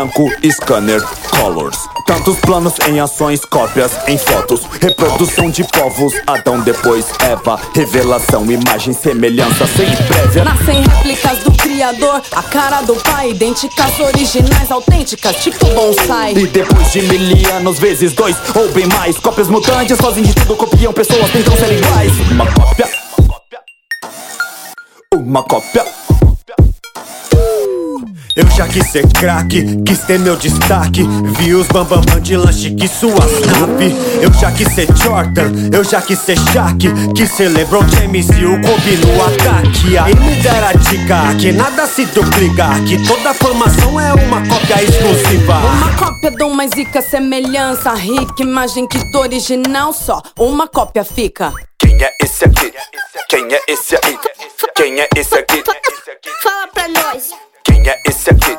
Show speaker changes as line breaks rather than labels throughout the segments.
branco, scanner, colors. Tantos planos em ações, cópias em fotos. Reprodução de povos, Adão depois Eva. Revelação, imagem, semelhança sem prévia.
Nascem réplicas do Criador, a cara do Pai, idênticas, originais, autênticas, tipo bonsai.
E depois de mil anos, vezes dois ou bem mais, cópias mutantes fazem de tudo, copiam pessoas, tentam ser iguais. Uma cópia. Uma cópia.
Eu já quis ser craque, quis ter meu destaque. Vi os bambambam de lanche que sua snap. Eu já quis ser Jordan, eu já quis ser Shaq. Quis ser LeBron James e o Kobe no ataque. Aí me dera dica que nada se duplica. Que toda formação é uma cópia exclusiva.
Uma cópia de uma zica, semelhança rica, imagem que do original só. Uma cópia fica.
Quem é esse aqui? Quem é esse aí? Quem é esse aqui?
Fala pra nós,
Quem é esse aqui?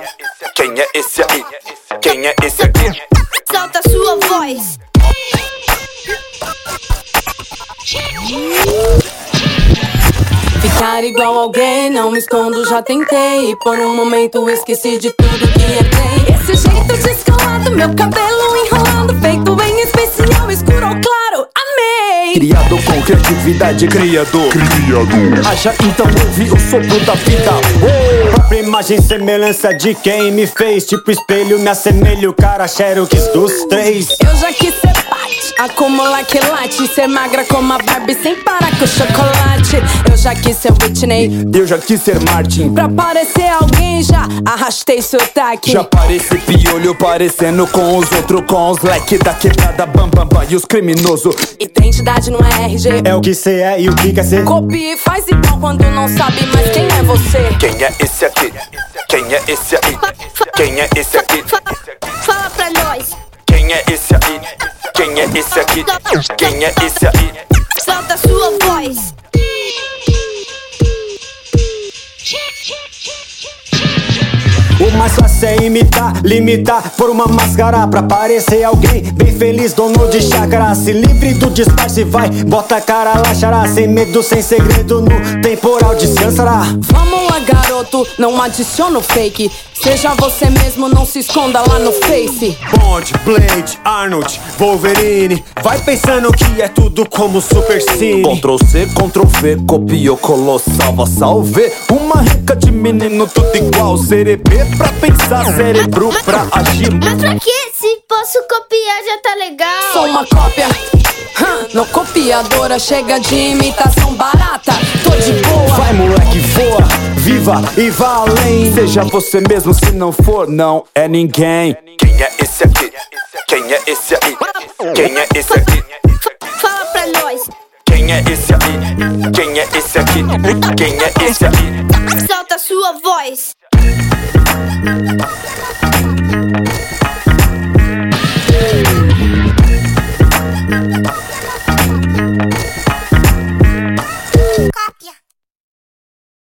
Quem é esse aí? Quem é esse aqui?
solta sua voz.
Ficar igual alguém, não me escondo, já tentei. E por um momento esqueci de tudo que herdei. Esse jeito descolado, meu cabelo enrolado, feito em especial,
Criado com criatividade, criador. Criador. Acha então ouve o sopro da vida. Uou!
Própria imagem, semelhança de quem me fez. Tipo espelho, me assemelho, cara, Xerox dos três.
Eu já quis ser Pat, acumular quilate, ser magra como a Barbie sem parar com chocolate. Eu já quis ser Whitney,
Eu já quis ser Martin.
pra parecer alguém já arrastei sotaque.
Já parece piolho parecendo com os outros, com os leque da quebrada, bam bam bam e os criminosos.
Identidade não é RG.
É o que cê é e o que quer ser.
Copia e faz igual quando não sabe mais quem é você.
Quem é esse aqui? Quem é esse aí? Quem é esse aqui?
Fala pra nós,
Quem é esse aí? Quem é esse aqui? Quem é esse aí?
solta sua voz.
Mais fácil é imitar, limitar por uma máscara pra parecer alguém bem feliz, dono de chácara. Se livre do disfarce, vai, bota a cara lá, xará. Sem medo, sem segredo, no temporal descansará.
Vamos lá, garoto, não adiciona o fake. Seja você mesmo, não se esconda lá no Face.
Bond, Blade, Arnold, Wolverine. Vai pensando que é tudo como Super Cine.
Ctrl C, Ctrl V, copiou, colou, salva, salve. Uma rica de menino, tudo igual. Cerebê pra pensar, cérebro pra agir.
Mas pra que? Se posso copiar já tá legal.
Sou uma cópia. Hã, No copiadora chega de imitação barata. Tô de boa.
Vai, moleque, voa, viva e vá além.
Seja você mesmo, se não for, não é ninguém. Quem é esse aqui? Quem é esse aí? Quem é esse aqui?
Fala pra nós,
Quem é esse aí? Quem é esse aqui? Quem é esse aí?
solta sua voz.